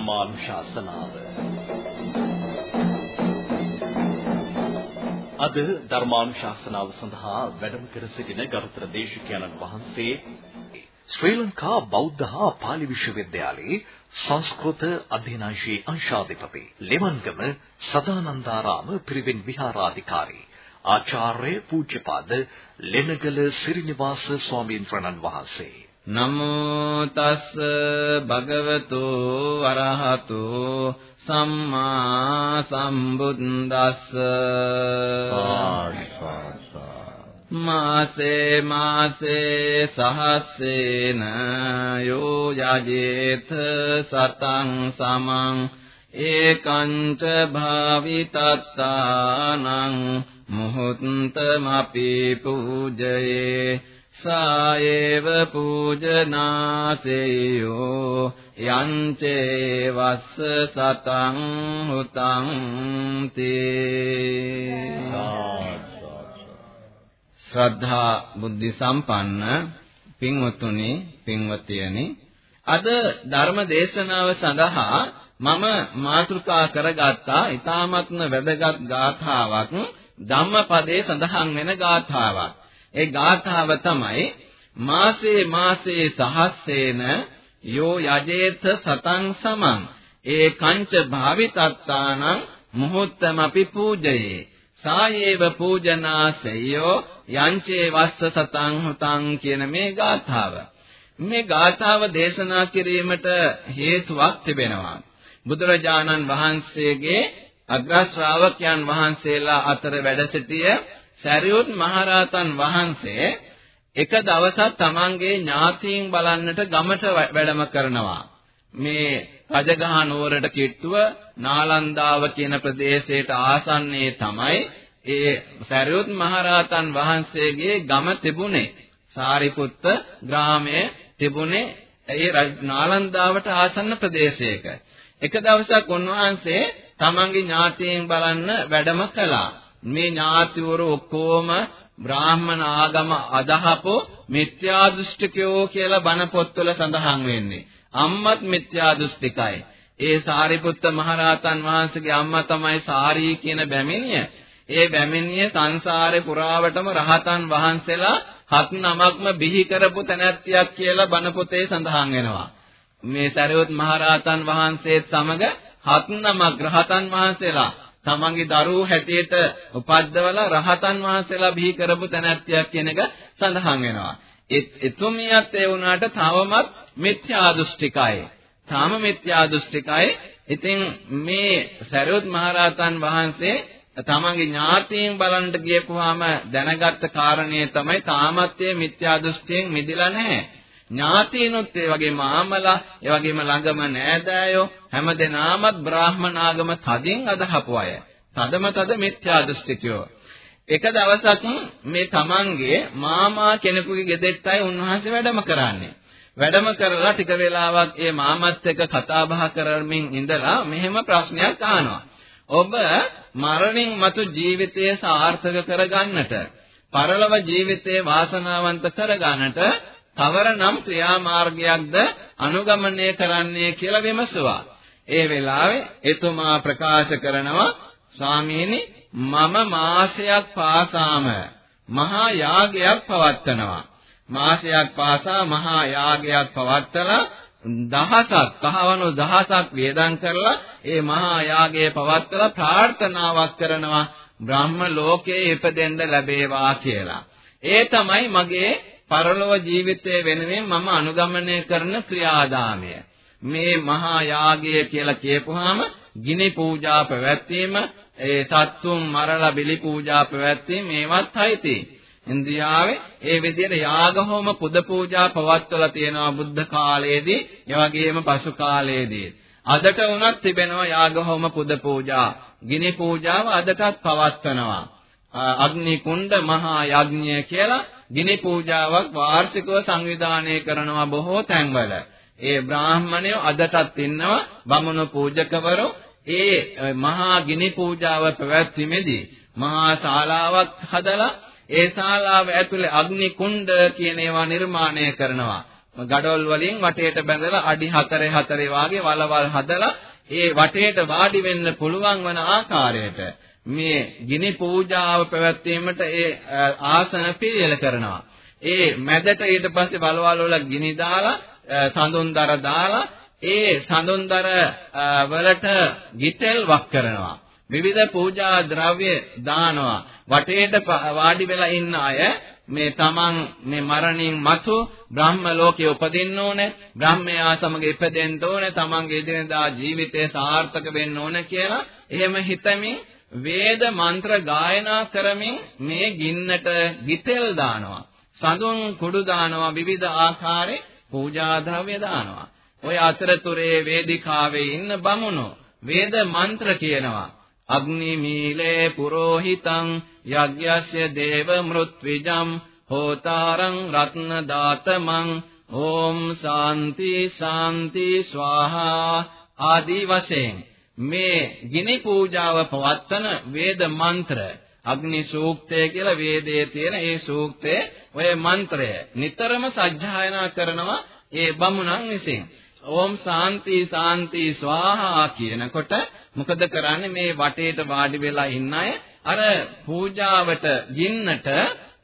ධර්මානුශාසනාව. අද ධර්මානුශාසනාව සඳහා වැඩම කර සිටින ගරුතර දේශකයන්න් වහන්සේ ශ්‍රී ලංකා බෞද්ධ හා පාලි විශ්වවිද්‍යාලයේ සංස්කෘත අධ්‍යනාංශයේ අංශාධිපති ලෙවන්ගම සදානන්දාරාම පිරිවෙන් විහාරාධිකාරී ආචාර්ය පූජ්‍යපාද ලෙනගල සිරිනිවාස ස්වාමීන් වහන්සේ. නමෝ තස් භගවතු අරහතු සම්මා සම්බුද්දස්ස මාසේ මාසේ සහස්සේන යෝ යජේත සතං සමං ඒකංච භාවිතත්තානං මුහුත්තමපි පූජයේ සායේව පූජනාසෙයෝ යංචේ වස්ස සතං හුතං තේ ශ්‍රද්ධා බුද්ධ සම්පන්න පින්වතුනි පින්වතියනි අද ධර්ම දේශනාව සඳහා මම මාතෘකා කරගත්තා ඊ타මත්ම වැදගත් ගාථාවක් ධම්මපදයේ සඳහන් වෙන ගාථාවක්. ඒ ගාථාව තමයි මාසේ මාසේ සහස්සේන යෝ යජේත සතං සමං. ඒ කංච භාවිතත්තානං මුහුත්තමපි පූජයේ. සායේව පූජනාසයෝ යංචේ වස්ස සතං හුතං කියන මේ ගාථාව. මේ ගාථාව දේශනා කිරීමට හේතුවක් තිබෙනවා. බුදුරජාණන් වහන්සේගේ අග්‍ර ශ්‍රාවකයන් වහන්සේලා අතර වැඩ සිටිය සරියුත් මහරහතන් වහන්සේ එක දවසක් තමන්ගේ ඥාතීන් බලන්නට ගමට වැඩම කරනවා. මේ රජගහ නුවරට කිට්ටුව නාලන්දාව කියන ප්‍රදේශයට ආසන්නයේ තමයි ඒ සරියුත් මහරහතන් වහන්සේගේ ගම තිබුණේ. සාරිපුත්ත ග්‍රාමයේ තිබුණේ ඒ නාලන්දාවට ආසන්න ප්‍රදේශයක. එක දවසක් උන්වහන්සේ තමන්ගේ ඥාතීන් බලන්න වැඩම කළා. මේ ඥාතිවරු ඔක්කොම බ්‍රාහ්මණ ආගම අදහපෝ මිත්‍යා දෘෂ්ටිකයෝ කියලා බණ පොත්වල සඳහන් වෙන්නේ. අම්මත් මිත්‍යා දෘෂ්ටිකයි. ඒ සාරිපුත්ත මහරහතන් වහන්සේගේ අම්මා තමයි සාරී කියන බැමිණිය. ඒ බැමිණිය සංසාරේ පුරාවටම රහතන් වහන්සේලා හත් නමක්ම බිහි කරපු තැනැත්තියක් කියලා බණ පොතේ සඳහන් වෙනවා. මේ සරියොත් මහරහතන් වහන්සේත් සමග හත් නමක් රහතන් වහන්සේලා තමන්ගේ දරුවෝ හැටියට උපද්දවලා රහතන් වහන්සේලා බිහි කරපු තැනැත්තියක් කියන එක සඳහන් වෙනවා. එතුමියත් ඒ වුණාට තවමත් මිත්‍යා දෘෂ්ටිකයි. තාම මිත්‍යා දෘෂ්ටිකයි. ඉතින් මේ සරියොත් මහරහතන් වහන්සේ තමන්ගේ ඥාතීන් බලන්න ගියපුවාම දැනගත්ත කාරණේ තමයි තාමත් මේ මිත්‍යා දෘෂ්ටියෙන් මිදිලා නැහැ. ඥාතීනුත් ඒ වගේම ආමලා ඒ වගේම ළඟම නෑදෑයෝ හැමදෙනාමත් බ්‍රාහ්මණ ආගම තදින් අදහපු අය. තදම තද මිත්‍යා දෘෂ්ටිකයෝ. එක දවසක් මේ තමන්ගේ මාමා කෙනෙකුගේ ගෙදෙට්ටයි උන්වහන්සේ වැඩම කරන්නේ. වැඩම කරලා ටික වෙලාවක් ඒ මාමත් එක්ක කතා බහ කරමින් ඉඳලා මෙහෙම ප්‍රශ්නයක් අහනවා. ඔබ මරණින් මතු ජීවිතය සාර්ථක කරගන්නට, පරලොව ජීවිතේ වාසනාවන්ත කරගන්නට කවරනම් ක්‍රියාමාර්ගයක්ද අනුගමනය කරන්නේ කියලා විමසුවා. ඒ වෙලාවේ එතුමා ප්‍රකාශ කරනවා ස්වාමීනි මම මාසයක් පාසාම මහා යාගයක් පවත්වනවා. මාසයක් පාසා මහා යාගයක් පවත්වලා දහසක් කහවණු දහසක් වේදම් කරලා ඒ මහා යාගය පවත්වලා ප්‍රාර්ථනාවක් කරනවා බ්‍රහ්ම ලෝකයේ ඉපදෙන්න ලැබේවා කියලා. ඒ තමයි මගේ පරලොව ජීවිතය වෙනුවෙන් මම අනුගමනය කරන ක්‍රියාදාමය. මේ මහා යාගය කියලා කියපුවාම ගිනි පූජා පැවැත්වීම, ඒ සත්තුන් මරලා බිලි පූජා පැවැත්වීම මේවත් අයිති. ඉන්දියාවේ ඒ විදිහට යාග හෝම පුද පූජා පවත්වලා තියෙනවා බුද්ධ කාලයේදී, ඒ වගේම පසු කාලයේදී. අදට වුණත් තිබෙනවා යාග හෝම පුද පූජා. ගිනි පූජාව අදටත් පවත්වනවා. අග්නි කුණ්ඩ මහා යඥය කියලා ගිනි පූජාවක් වාර්ෂිකව සංවිධානය කරනවා බොහෝ තැන්වල. ඒ බ්‍රාහ්මණයෝ අදටත් ඉන්නවා බමුණු පූජකවරු ඒ මහා ගිනි පූජාව පැවැත්වීමේදී මහා ශාලාවක් හදලා ඒ ශාලාව ඇතුලේ අග්නි කුණ්ඩ කියන ඒවා නිර්මාණය කරනවා. ගඩොල් වලින් වටේට බැඳලා අඩි 4 4 වාගේ වලවල් හදලා ඒ වටේට වාඩි වෙන්න පුළුවන් වන ආකාරයට මේ ගිනි පූජාව පැවැත්වීමට ඒ ආසන පිළියෙල කරනවා. ඒ මැදට ඊට පස්සේ වලවල් වල ගිනි දාලා සඳුන්දර දාලා ඒ සඳුන්දර වලට ගිතෙල් වක් කරනවා. විවිධ පූජා ද්‍රව්‍ය දානවා. වටේට වාඩි වෙලා ඉන්න අය මේ තමන් මේ මරණින් මතු බ්‍රහ්ම ලෝකයේ උපදින්න ඕනේ බ්‍රහ්මයා සමග ඉපදෙන්න ඕනේ තමන්ගේ එදිනදා ජීවිතය සාර්ථක වෙන්න ඕනේ කියලා එහෙම හිතමින් වේද මන්ත්‍ර ගායනා කරමින් මේ ගින්නට ගිතෙල් දානවා. සඳුන් කුඩු දානවා විවිධ ආකාරයේ පූජා ද්‍රව්‍ය දානවා. ඔය අතරතුරේ වේදිකාවේ ඉන්න බමුණෝ වේද මන්ත්‍ර කියනවා අග්නි මීලේ පුරෝහිතං යග්යස්ය දේව මෘත්විජම් හෝතාරං රත්න දාතමං ඕම් සාන්ති සාන්ති ස්වාහා ආදී වශයෙන්. මේ ගිනි පූජාව පවත්වන වේද මන්ත්‍ර අග්නි සූක්තය කියලා වේදයේ තියෙන ඒ සූක්තයේ ඔය මන්ත්‍රය. නිතරම සජ්ජායනා කරනවා ඒ බමුණන් විසින්. ඕම් සාන්ති සාන්ති ස්වාහා කියනකොට මොකද කරන්නේ? මේ වටේට වාඩි වෙලා ඉන්න අය අර පූජාවට ගින්නට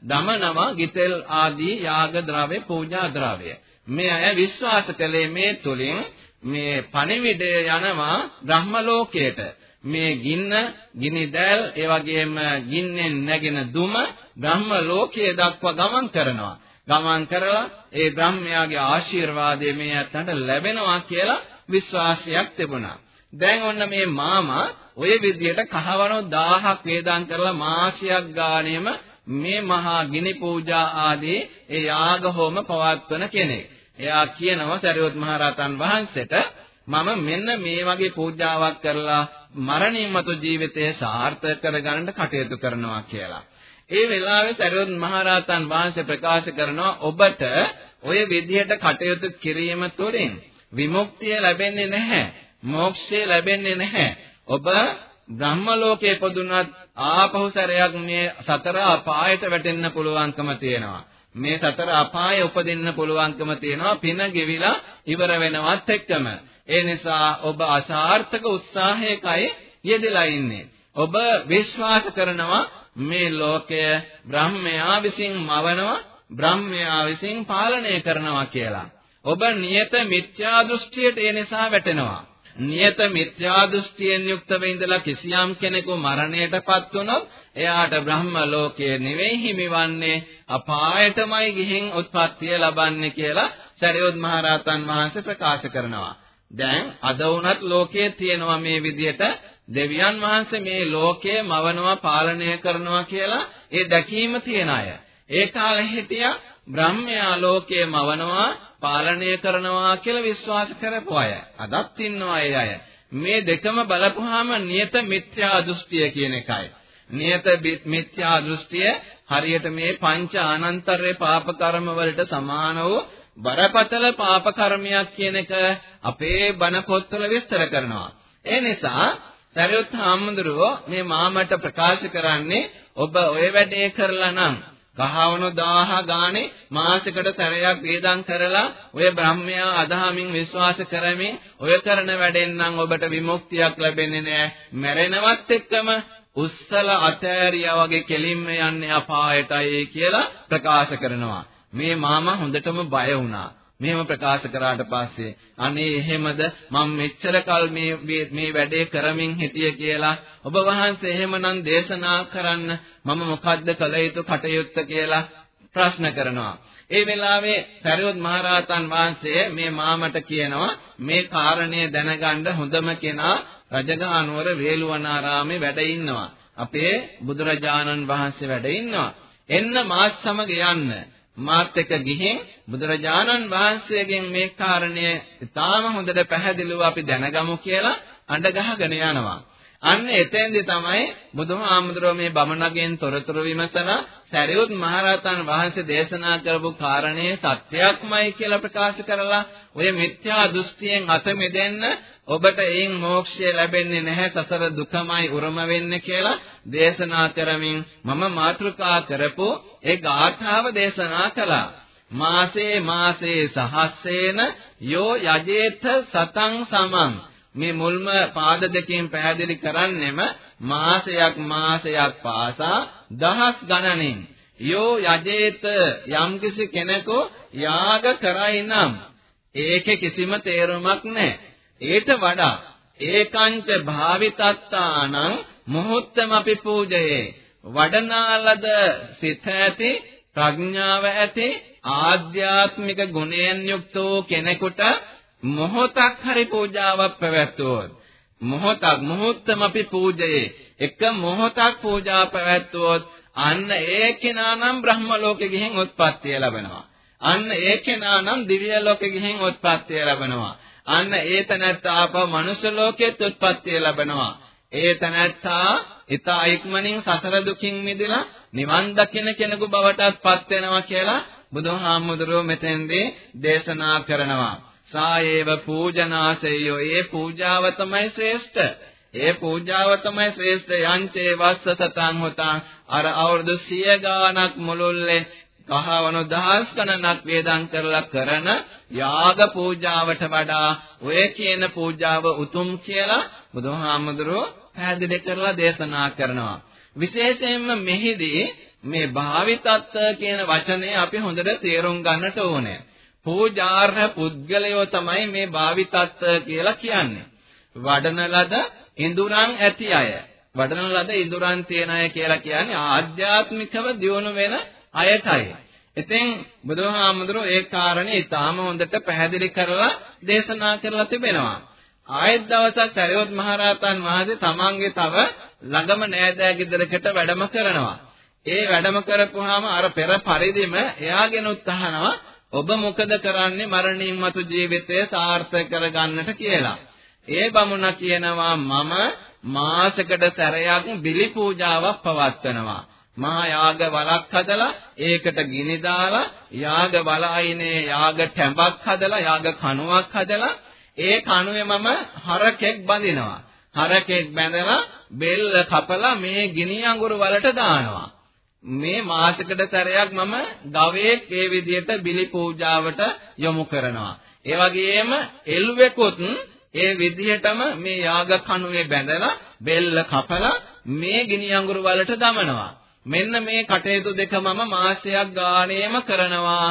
දමනවා ගිතෙල් ආදී යාග ද්‍රව්‍ය පූජා ද්‍රව්‍ය. මේ අය විශ්වාස කළේ මේ තුලින් මේ පණිවිඩය යනවා බ්‍රහ්ම ලෝකයට මේ ගින්න ගිනි දැල් ඒ වගේම ගින්නෙන් නැගෙන දුම බ්‍රහ්ම ලෝකයේ දක්වා ගමන් කරනවා ගමන් කරලා ඒ බ්‍රහ්මයාගේ ආශිර්වාදය මේ අතට ලැබෙනවා කියලා විශ්වාසයක් තිබුණා. දැන් ඔන්න මේ මාමා ඔය විදියට කහවණෝ 1000ක් වේදම් කරලා මාසියක් ගානෙම මේ මහා ගිනි පූජා ආදී ඒ යාග හෝම පවත්වන කෙනෙක්. එයා කියනවා සරියොත් මහරහතන් වහන්සේට මම මෙන්න මේ වගේ පූජාවක් කරලා මරණින් මතු ජීවිතය සාර්ථක කරගන්න කටයුතු කරනවා කියලා. ඒ වෙලාවේ සරියොත් මහරහතන් වහන්සේ ප්‍රකාශ කරනවා ඔබට ඔය විදිහට කටයුතු කිරීම තුළින් විමුක්තිය ලැබෙන්නේ නැහැ. මෝක්ෂය ලැබෙන්නේ නැහැ. ඔබ බ්‍රහ්ම ලෝකයේ පොදුනත් ආපහු සැරයක් මේ සතර අපායට වැටෙන්න පුළුවන්කම තියෙනවා. මේ සතර අපායේ උපදින්න පුළුවන්කම තියෙනවා පින ගෙවිලා ඉවර වෙනවත් එක්කම. ඒ නිසා ඔබ අසාර්ථක උත්සාහයකයි යෙදලා ඉන්නේ. ඔබ විශ්වාස කරනවා මේ ලෝකය බ්‍රහ්මයා විසින් මවනවා බ්‍රහ්මයා විසින් පාලනය කරනවා කියලා. ඔබ නියත මිත්‍යා දෘෂ්ටියට ඒ නිසා වැටෙනවා. නියත මිත්‍යා දෘෂ්ටියෙන් යුක්තව ඉඳලා කිසියම් කෙනෙකු මරණයටපත් වුණොත් එයාට බ්‍රහ්ම ලෝකයේ නෙවෙයි හිමිවන්නේ අපායටමයි ගිහින් උත්පත්තිය ලබන්නේ කියලා සරියොත් මහරහතන් වහන්සේ ප්‍රකාශ කරනවා. දැන් අද වුණත් ලෝකයේ තියෙනවා මේ විදිහට දෙවියන් වහන්සේ මේ ලෝකය මවනවා පාලනය කරනවා කියලා ඒ දැකීම තියන අය. ඒ කාලේ හිටියා බ්‍රහ්මයා ලෝකය මවනවා පාලනය කරනවා කියලා විශ්වාස කරපු අය. අදත් ඉන්නවා ඒ අය. මේ දෙකම බලපුවාම නියත මිත්‍යා දෘෂ්ටිය කියන එකයි. නියත මිත්‍යා දෘෂ්ටිය හරියට මේ පංච අනන්තරේ පාප කර්ම වලට සමාන වූ බරපතල පාප කර්මයක් කියන එක අපේ බණ පොත්වල විස්තර කරනවා. ඒ නිසා සරියුත් හාමුදුරුවෝ මේ මාමට ප්‍රකාශ කරන්නේ ඔබ ඔය වැඩේ කරලා නම් කහවණු 1000 ගානේ මාසෙකට සැරයක් වේදම් කරලා ඔය බ්‍රහ්මයා අදහමින් විශ්වාස කරමින් ඔය කරන වැඩෙන් නම් ඔබට විමුක්තියක් ලැබෙන්නේ නැහැ. මැරෙනවත් එක්කම උස්සල අතෑරියා වගේ කෙලින්ම යන්නේ අපායටයි කියලා ප්‍රකාශ කරනවා. මේ මාමා හොඳටම බය වුණා. මෙහෙම ප්‍රකාශ කරාට පස්සේ අනේ එහෙමද මම මෙච්චර කල් මේ මේ වැඩේ කරමින් හිටිය කියලා ඔබ වහන්සේ එහෙමනම් දේශනා කරන්න මම මොකද්ද කළ යුතු කටයුත්ත කියලා ප්‍රශ්න කරනවා. ඒ වෙලාවේ සරියොත් මහරහතන් වහන්සේ මේ මාමට කියනවා මේ කාරණය දැනගන්න හොඳම කෙනා රජගහ නුවර වේළුවනාරාමේ වැඩ ඉන්නවා. අපේ බුදුරජාණන් වහන්සේ වැඩ ඉන්නවා. එන්න මාත් සමග යන්න. මාත් එක්ක ගිහින් බුදුරජාණන් වහන්සේගෙන් මේ කාරණය ඉතාම හොඳට පැහැදිලිව අපි දැනගමු කියලා අඬ ගහගෙන යනවා. අන්න එතෙන්දි තමයි බුදුහාමුදුරුවෝ මේ බමණගෙන් තොරතුරු විමසලා සරියුත් මහරහතන් වහන්සේ දේශනා කරපු කාරණේ සත්‍යයක්මයි කියලා ප්‍රකාශ කරලා ඔය මිත්‍යා දෘෂ්ටියෙන් අත මෙදෙන්න ඔබට එයින් මෝක්ෂය ලැබෙන්නේ නැහැ සසර දුකමයි උරම වෙන්නේ කියලා දේශනා කරමින් මම මාතෘකා කරපු ඒ ගාථාව දේශනා කළා. මාසේ මාසේ සහස්සේන යෝ යජේත සතං සමං මේ මුල්ම පාද දෙකෙන් පැහැදිලි කරන්නෙම මාසයක් මාසයක් පාසා දහස් ගණනින් යෝ යජේත යම්කිසි කෙනෙකු යාග කරයි නම් ඒකේ කිසිම තේරුමක් නැහැ. ඊට වඩා ඒකංච භාවිතත්තානං මොහොත්තම අපි පූජයේ වඩනාලද සිත ඇති ප්‍රඥාව ඇති ආධ්‍යාත්මික ගුණයෙන් යුක්ත වූ කෙනෙකුට මොහොතක් හරි පූජාවක් පැවැත්වුවොත් මොහොතක් මොහොත්තම අපි පූජයේ එක මොහොතක් පූජා පැවැත්වුවොත් අන්න ඒ කෙනා නම් බ්‍රහ්ම ලෝකෙ ගිහින් උත්පත්තිය ලැබෙනවා. අන්න ඒ කෙනා නම් දිව්‍ය ලෝකෙ ගිහින් උත්පත්තිය ලැබෙනවා. අන්න ඒ තැනැත්තා ආපහු මනුෂ්‍ය ලෝකෙත් උත්පත්තිය ලැබෙනවා. ඒ තැනැත්තා ඊතා ඉක්මනින් සසර දුකින් මිදලා නිවන් දකින කෙනෙකු බවටත් පත් වෙනවා කියලා බුදුහාමුදුරුවෝ මෙතෙන්දී දේශනා කරනවා. සායේව පූජනාසෙයෝ ඒ පූජාව තමයි ශ්‍රේෂ්ඨ. ඒ පූජාව තමයි ශ්‍රේෂ්ඨ යංචේ වස්ස සතං හොතං අර අවුරුදු 100 ගාණක් මුළුල්ලේ කහවණු දහස් ගණනක් වේදම් කරලා කරන යාග පූජාවට වඩා ඔය කියන පූජාව උතුම් කියලා බුදුහාමුදුරුවෝ පැහැදිලි කරලා දේශනා කරනවා. විශේෂයෙන්ම මෙහිදී මේ භාවිතත්ව කියන වචනේ අපි හොඳට තේරුම් ගන්නට ඕනේ. පූජාර්හ පුද්ගලයෝ තමයි මේ භාවිතත්ව කියලා කියන්නේ. වඩන ලද ඉඳුරන් ඇති අය. වඩන ලද ඉඳුරන් තියෙන අය කියලා කියන්නේ ආධ්‍යාත්මිකව දියුණු වෙන අයටයි. ඉතින් බුදුහාමුදුරුවෝ ඒ කාරණේ ඊටාම හොඳට පැහැදිලි කරලා දේශනා කරලා තිබෙනවා. ආයෙත් දවසක් සරියොත් මහරහතන් වහන්සේ තමන්ගේ තව ළඟම නෑදෑ ගෙදරකට වැඩම කරනවා. ඒ වැඩම කරපුවාම අර පෙර පරිදිම එයාගෙන උත්සාහනවා ඔබ මොකද කරන්නේ මරණින් මතු ජීවිතය සාර්ථක කරගන්නට කියලා. ඒ බමුණ කියනවා මම මාසෙකට සැරයක් බිලි පූජාවක් පවත්වනවා. මහා යාග වලක් හදලා ඒකට ගිනි දාලා යාග වලයිනේ යාග ටැඹක් හදලා යාග කණුවක් හදලා ඒ කණුවේ මම හරකෙක් බඳිනවා. හරකෙක් බැඳලා බෙල්ල කපලා මේ ගිනි අඟුරු වලට දානවා. මේ මාසෙකට සැරයක් මම ගවයෙක් ඒ විදිහට බිලි පූජාවට යොමු කරනවා. ඒ වගේම එළුවෙකුත් ඒ විදිහටම මේ යාග කණුවේ බැඳලා බෙල්ල කපලා මේ ගිනි අඟුරු වලට දමනවා. මෙන්න මේ කටයුතු දෙක මම මාසයක් ගාණේම කරනවා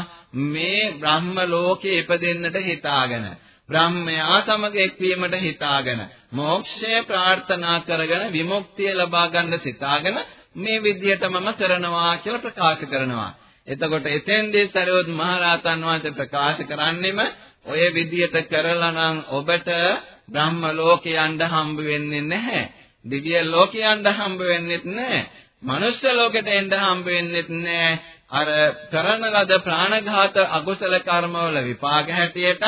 මේ බ්‍රහ්ම ලෝකේ ඉපදෙන්නට හිතාගෙන බ්‍රහ්මයා සමග එක්වීමට හිතාගෙන මෝක්ෂය ප්‍රාර්ථනා කරගෙන විමුක්තිය ලබා ගන්න සිතාගෙන මේ විදිහට මම කරනවා කියලා ප්‍රකාශ කරනවා. එතකොට එතෙන්දී සරියොත් මහරහතන් වහන්සේ ප්‍රකාශ කරන්නෙම ඔය විදිහට කරලා නම් ඔබට බ්‍රහ්ම ලෝකේ යන්න හම්බ වෙන්නේ නැහැ. දිව්‍ය ලෝකේ යන්න හම්බ වෙන්නේත් නැහැ. මනුෂ්‍ය ලෝකෙට එන්න හම්බ වෙන්නේත් නැහැ. අර කරන ලද ප්‍රාණඝාත අකුසල කර්මවල විපාක හැටියටත්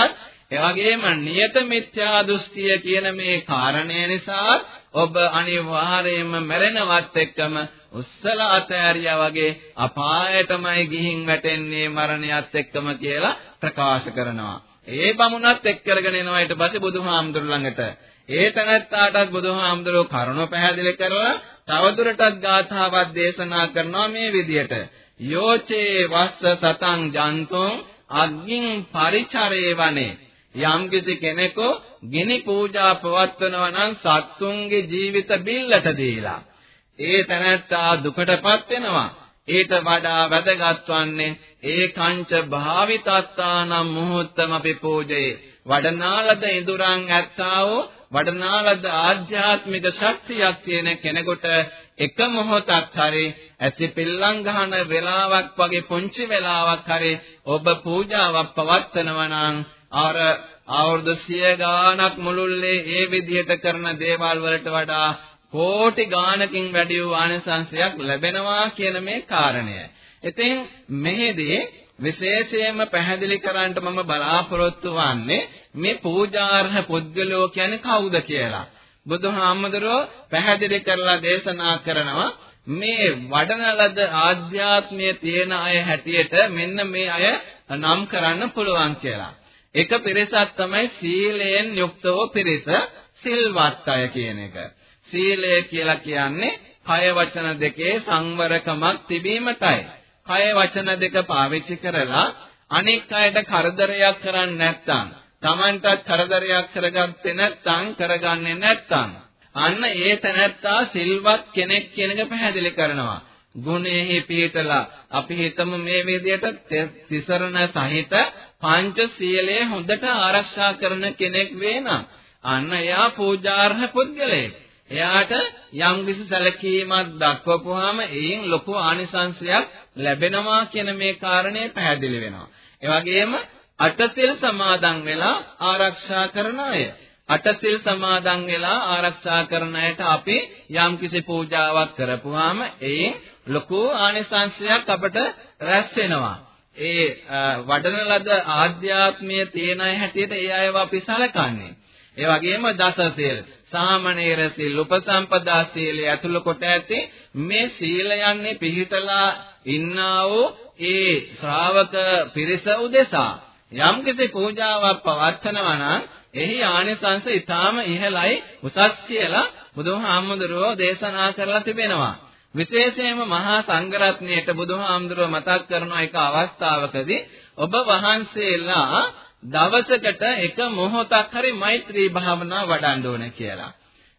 එවැගේම නියත මිත්‍යා දෘෂ්ටිය කියන මේ කාරණය නිසා ඔබ අනිවාර්යයෙන්ම මැරෙනවත් එක්කම උස්සල අතෑරියා වගේ අපායටමයි ගිහින් වැටෙන්නේ මරණයත් එක්කම කියලා ප්‍රකාශ කරනවා. ඒ බමුණත් එක් කරගෙන එනවා ඊට පස්සේ බුදුහාමුදුරු ළඟට. ඒ තැනැත්තාටත් බුදුහාමුදුරුවෝ කරුණ පැහැදිලි කරලා තවදුරටත් ගාථාවක් දේශනා කරනවා මේ විදිහට. යෝචේ වස්ස සතං ජන්තුං අග්ගින් පරිචරේ වනේ යම්කිසි කෙනෙකු ගිනි පූජා පවත්වනවා නම් සත්තුන්ගේ ජීවිත බිල්ලට දීලා. ඒ තැනැත්තා දුකටපත් වෙනවා. ඊට වඩා වැදගත් වන්නේ ඒ කංච භාවිතත්තානම් මුහුත්තම අපි පූජේ. වඩනාලද ඉඳුරන් ඇත්තා වූ වඩනාලද ආධ්‍යාත්මික ශක්තියක් තියෙන කෙනෙකුට එක මොහොතක් හරි ඇසි පිල්ලම් ගහන වෙලාවක් වගේ පුංචි වෙලාවක් හරි ඔබ පූජාවක් පවත්වනවා නම් අර අවුරුදු 100 ගාණක් මුළුල්ලේ ඒ විදිහට කරන දේවල් වලට වඩා කෝටි ගාණකින් වැඩි වූ ආනිසංශයක් ලැබෙනවා කියන මේ කාරණය. ඉතින් මෙහිදී විශේෂයෙන්ම පැහැදිලි කරන්නට මම බලාපොරොත්තු වන්නේ මේ පූජාර්හ පුද්ගලෝ කියන්නේ කවුද කියලා. බුදුහාමුදුරුවෝ පැහැදිලි කරලා දේශනා කරනවා මේ වඩන ලද ආධ්‍යාත්මයේ තියෙන අය හැටියට මෙන්න මේ අය නම් කරන්න පුළුවන් කියලා. එක පිරිසක් තමයි සීලයෙන් යුක්තව පිරිස සිල්වත් අය කියන එක. සීලය කියලා කියන්නේ කය වචන දෙකේ සංවරකමක් තිබීමටයි. කය වචන දෙක පාවිච්චි කරලා අනෙක් අයට කරදරයක් කරන්නේ නැත්නම් Tamanටත් කරදරයක් කරගත්තේ නැත්නම් කරගන්නේ නැත්නම් අන්න ඒ තැනැත්තා සිල්වත් කෙනෙක් කියන එක පැහැදිලි කරනවා. ගුණෙහි පිහිටලා අපි හිතමු මේ විදිහට තිසරණ සහිත පංච සීලය හොඳට ආරක්ෂා කරන කෙනෙක් වේ නම් අන්න එයා පූජාර්හ පුද්ගලයෙක්. එයාට යම් කිසි සැලකීමක් දක්වපුවාම එයින් ලොකු ආනිසංශයක් ලැබෙනවා කියන මේ කාරණය පැහැදිලි වෙනවා. ඒ වගේම අටසිල් සමාදන් වෙලා ආරක්ෂා කරන අය. අටසිල් සමාදන් වෙලා ආරක්ෂා කරන අයට අපි යම් කිසි පූජාවක් කරපුවාම එයින් ලොකු ආනිසංශයක් අපට රැස් වෙනවා. ඒ වඩන ලද ආධ්‍යාත්මීය තේන අය හැටියට ඒ අයව අපි සලකන්නේ. ඒ වගේම දස සීල්, සාමණේර සීල්, උපසම්පදා සීලය ඇතුළු කොට ඇති මේ සීලයන්නේ පිහිටලා ඉන්නා වූ ඒ ශ්‍රාවක පිරිස උදෙසා යම් කිසි පූජාවක් පවත්වනවා නම් එහි ආනිසංස ඊටාම ඉහළයි උසස් කියලා බුදුහාමුදුරුවෝ දේශනා කරලා තිබෙනවා. විශේෂයෙන්ම මහා සංඝරත්නයට බුදුහාමුදුරුවෝ මතක් කරන එක අවස්ථාවකදී ඔබ වහන්සේලා දවසකට එක මොහොතක් හරි මෛත්‍රී භාවනා වඩන්න ඕන කියලා.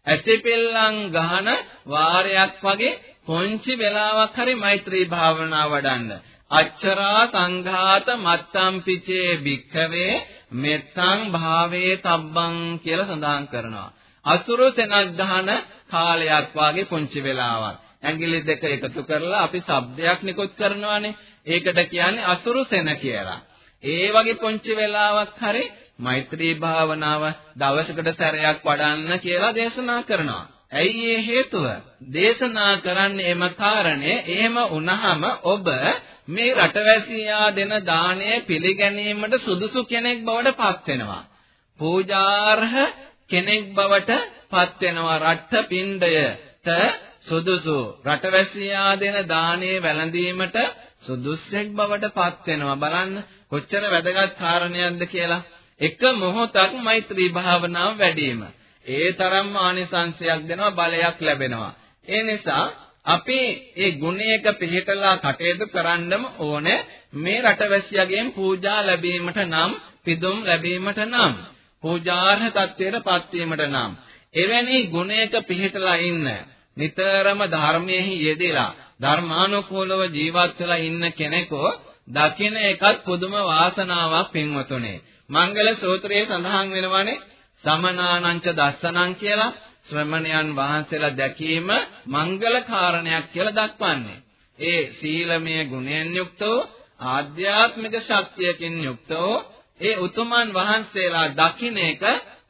ඇසිපෙල්ලම් ගහන වාරයක් වගේ පොන්චි වෙලාවක් හරි මෛත්‍රී භාවනා වඩන්න. අච්චරා සංඝාත මත්තම් පිචේ භික්ඛවේ මෙත්තං භාවේ තබ්බං කියලා සඳහන් කරනවා. අසුරු සෙනක් ගහන කාලයක් වාගේ පුංචි වෙලාවක්. ඇඟිලි දෙක එකතු කරලා අපි ශබ්දයක් නිකුත් කරනවානේ. ඒකට කියන්නේ අසුරු සෙන කියලා. ඒ වගේ පුංචි වෙලාවක් හරි මෛත්‍රී භාවනාව දවසකට සැරයක් වඩන්න කියලා දේශනා කරනවා. ඇයි ඒ හේතුව? දේශනා කරන්නේ එම කාරණේ එහෙම වුණහම ඔබ මේ රටවැසියා දෙන දාණය පිළිගැනීමට සුදුසු කෙනෙක් බවට පත් වෙනවා. පූජාර්හ කෙනෙක් බවට පත් වෙනවා රට්ඨ පිණ්ඩයට සුදුසු රටවැසියා දෙන දාණය වැළඳීමට සුදුස්සෙක් බවට පත් වෙනවා. බලන්න කොච්චර වැදගත් කාරණයක්ද කියලා. එක මොහොතක් මෛත්‍රී භාවනාව වැඩිම. ඒ තරම්ම ආනිසංශයක් දෙනවා බලයක් ලැබෙනවා. ඒ නිසා අපි ඒ ගුණයක පිළිහිටලා කටයුතු කරන්නම ඕනේ මේ රටවැසියගෙන් පූජා ලැබීමට නම් පිදුම් ලැබීමට නම් පූජාර්හ තත්වයට පත්වීමට නම්. එවැනි ගුණයක පිළිහිටලා ඉන්න නිතරම ධර්මයේ යෙදিলা ධර්මානුකූලව ජීවත් වෙලා ඉන්න කෙනෙකෝ දකින එකත් පුදුම වාසනාවක් පින්වතුනේ මංගල සූත්‍රයේ සඳහන් වෙනවානේ සමනානංච දස්සනං කියලා ශ්‍රමණයන් වහන්සේලා දැකීම මංගල කාරණයක් කියලා දක්වන්නේ. ඒ සීලමය ගුණයෙන් යුක්තව ආධ්‍යාත්මික ශක්තියකින් යුක්තව ඒ උතුමන් වහන්සේලා දකින්න එක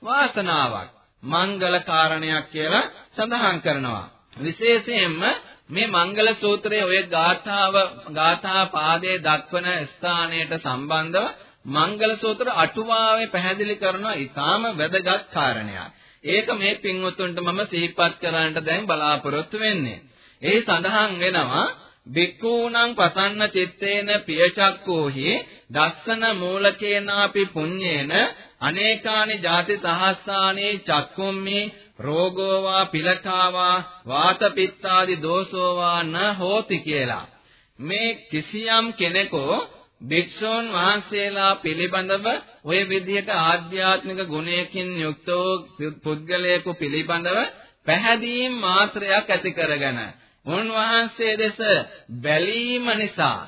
වාසනාවක්. මංගල කාරණයක් කියලා සඳහන් කරනවා. විශේෂයෙන්ම මේ මංගල සූත්‍රයේ ඔය ගාථාව ගාථා පාදයේ දක්වන ස්ථානයට සම්බන්ධව මංගල සූත්‍ර අටුවාවේ පැහැදිලි කරන ඊටාම වැදගත් කාරණයක්. ඒක මේ පින්වතුන්ට මම සිහිපත් කරන්නට දැන් බලාපොරොත්තු වෙන්නේ. ඒ සඳහන් වෙනවා බික්ඛූණං පසන්න චිත්තේන පියචක්කෝහි දස්සන මූලකේනාපි පුඤ්ඤේන අනේකානි ಜಾති සහස්සානේ චක්කුම්මි රෝගෝවා පිලකාවා වාතපිත්තාදි දෝෂෝවා න හෝති කියලා. මේ කිසියම් කෙනෙකෝ භික්ෂූන් වහන්සේලා පිළිබඳව ওই විදිහට ආධ්‍යාත්මික ගුණයකින් යුක්ත වූ පුද්ගලයෙකු පිළිබඳව පැහැදීම් මාත්‍රයක් ඇති කරගෙන උන්වහන්සේ දෙස බැලීම නිසා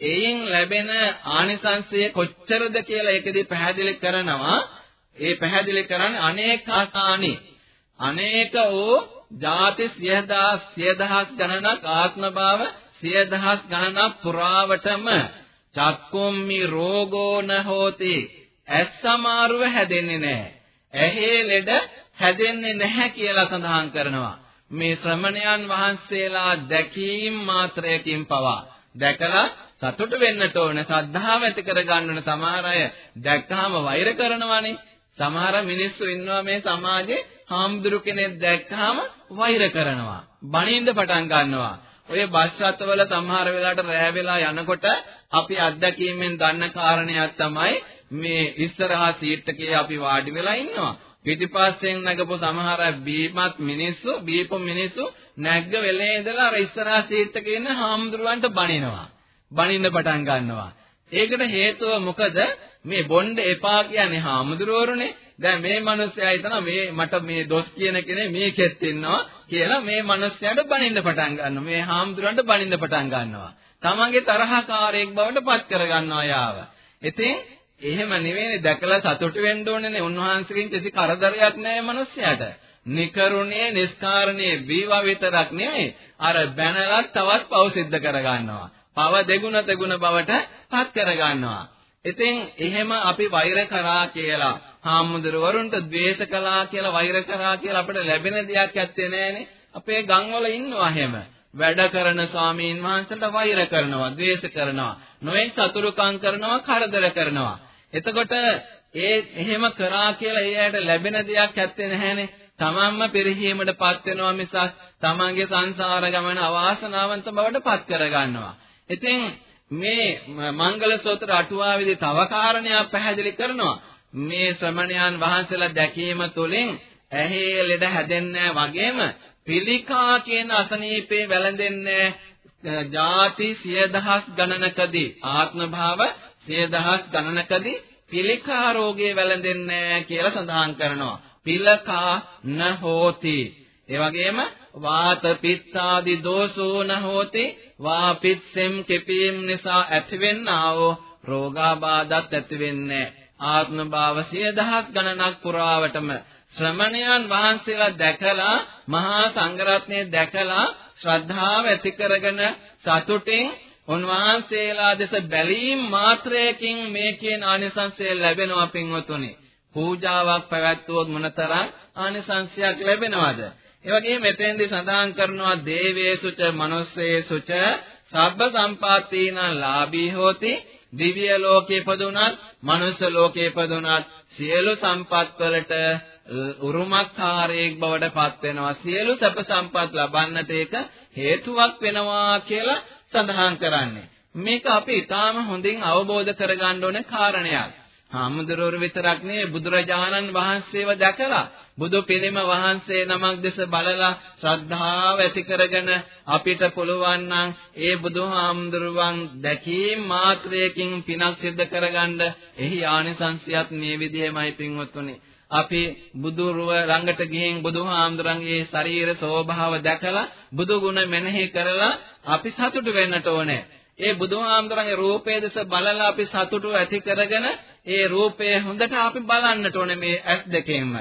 එයින් ලැබෙන ආනිසංසය කොච්චරද කියලා ඒකදී පැහැදිලි කරනවා. ඒ පැහැදිලි කරන්නේ අනේකාකානි අනේක වූ ಜಾති සියදහස් සියදහස් ගණනක් ආත්ම භාව සියදහස් ගණනක් පුරාවටම චක්කුම්මි රෝගෝ න හෝති ඇස් සමාරුව හැදෙන්නේ නැහැ. ඇහි ලෙඩ හැදෙන්නේ නැහැ කියලා සඳහන් කරනවා. මේ ශ්‍රමණයන් වහන්සේලා දැකීම් මාත්‍රයකින් පවා දැකලා සතුට වෙන්නට ඕන සද්ධාව ඇති කරගන්න ඕන සමහර අය දැක්කහම වෛර කරනවානේ සමහර මිනිස්සු ඉන්නවා මේ සමාජේ හාමුදුරු කෙනෙක් දැක්කහම වෛර කරනවා බනින්න පටන් ගන්නවා ඔය බස් රථවල සමහර වෙලාවට රෑ වෙලා යනකොට අපි අත්දැකීමෙන් දන්න කාරණයක් තමයි මේ ඉස්සරහා සීට් එකේ අපි වාඩි වෙලා ඉන්නවා. පිටිපස්සෙන් නැගපු සමහර බීමත් මිනිස්සු බීපු මිනිස්සු නැග්ග වෙලේ ඉඳලා අර ඉස්සරහා සීට් එකේ ඉන්න හාමුදුරුවන්ට බනිනවා. බනින්න පටන් ගන්නවා. ඒකට හේතුව මොකද? මේ බොණ්ඩ එපා කියන්නේ හාමුදුරුවරුනේ. දැන් මේ මිනිස්සයා හිතනවා මේ මට මේ දොස් කියන කෙනේ මේකෙත් ඉන්නවා කියලා මේ මිනිස්සයාට බනින්න පටන් ගන්නවා. මේ හාමුදුරන්ට බනින්න පටන් ගන්නවා. තමන්ගේ තරහකාරයෙක් බවට පත් කර ගන්නවා යාව. ඉතින් එහෙම නෙවෙයි දැකලා සතුටු වෙන්න ඕනේනේ. උන්වහන්සේගෙන් කිසි කරදරයක් නැහැ මිනිස්සයාට. නිකරුණේ නිස්කාරණේ වීවා විතරක් නෙවෙයි අර බැනලත් තවත් පව සිද්ධ කර ගන්නවා. පව දෙගුණ තෙගුණ බවට පත් කර ගන්නවා. ඉතින් එහෙම අපි වෛර කරා කියලා හාමුදුරුවරුන්ට ද්වේෂ කළා කියලා වෛර කරා කියලා අපිට ලැබෙන දෙයක් ඇත්තේ නෑනේ. අපේ ගම්වල ඉන්නවා එහෙම. වැඩ කරන ස්වාමීන් වහන්සේට වෛර කරනවා, ද්වේෂ කරනවා, නොයෙක් සතුරුකම් කරනවා, කරදර කරනවා. එතකොට ඒ එහෙම කරා කියලා ඒ ඇයට ලැබෙන දෙයක් ඇත්තේ නැහැනේ. තමන්ම පෙරහීමටපත් වෙනවා මිසක් තමන්ගේ සංසාර ගමන අවාසනාවන්ත බවට පත් කරගන්නවා. ඉතින් මේ මංගල සූත්‍ර අටුවාවේදී තව කාරණයක් පැහැදිලි කරනවා. මේ ශ්‍රමණයන් වහන්සේලා දැකීම තුළින් ඇහි ලෙඩ හැදෙන්නේ වගේම පිළිකා කියන අසනීපේ වැළඳෙන්නේ ಜಾති සිය දහස් ගණනකදී ආත්ම භාව සිය දහස් ගණනකදී පිළිකා රෝගයේ වැළඳෙන්නේ කියලා සඳහන් කරනවා. පිලකා න හෝති. ඒ වගේම වාත පිත්තාදි දෝසෝ න හෝති. වා පිත්සෙම් කෙපීම් නිසා ඇතිවෙන්නා වූ රෝගාබාධත් ඇතිවෙන්නේ ආත්ම භාව සිය දහස් ගණනක් පුරාවටම ශ්‍රමණයන් වහන්සේලා දැකලා මහා සංඝරත්නය දැකලා ශ්‍රද්ධාව ඇති කරගෙන සතුටින් උන්වහන්සේලා දෙස බැලීම් මාත්‍රයකින් මේ කියන ආනිසංසය ලැබෙනවා පින්වතුනි. පූජාවක් පැවැත්වුවොත් මොනතරම් ආනිසංසයක් ලැබෙනවද? ඒ වගේම මෙතෙන්දී සඳහන් කරනවා දේවේසුච මනුස්සේසුච සබ්බ සම්පාතීන ලාභී හෝති. දිව්‍ය ලෝකේ පදුනත් මනුෂ්‍ය ලෝකේ පදුනත් සියලු සම්පත් වලට උරුමකාරයෙක් බවට පත් වෙනවා. සියලු සැප සම්පත් ලබන්නට ඒක හේතුවක් වෙනවා කියලා සඳහන් කරන්නේ. මේක අපි ඊටාම හොඳින් අවබෝධ කරගන්න ඕනේ කාරණයක්. හාමුදුරුවෝ විතරක් නෙවෙයි බුදුරජාණන් වහන්සේව දැකලා බුදු පිළිම වහන්සේ නමක් දෙස බලලා ශ්‍රද්ධාව ඇති කරගෙන අපිට පුළුවන් නම් ඒ බුදුහාමුදුරුවන් දැකීම මාත්‍රයකින් පිනක් සිද්ධ කරගන්න එහි ආනිසංසයත් මේ විදිහමයි පින්වත්තුනි අපි බුදුරුව ළඟට ගිහින් බුදුහාමුදුරන්ගේ ශරීර ස්වභාව දැකලා බුදු ගුණ මෙනෙහි කරලා අපි සතුටු වෙන්නට ඕනේ. ඒ බුදුහාමුදුරන්ගේ රූපය දෙස බලලා අපි සතුටු ඇති කරගෙන ඒ රූපය හොඳට අපි බලන්නට ඕනේ මේ ඇස් දෙකෙන්ම.